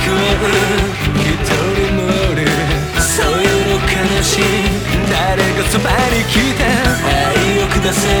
一人もるそういうの悲しい誰かそばに来て愛をください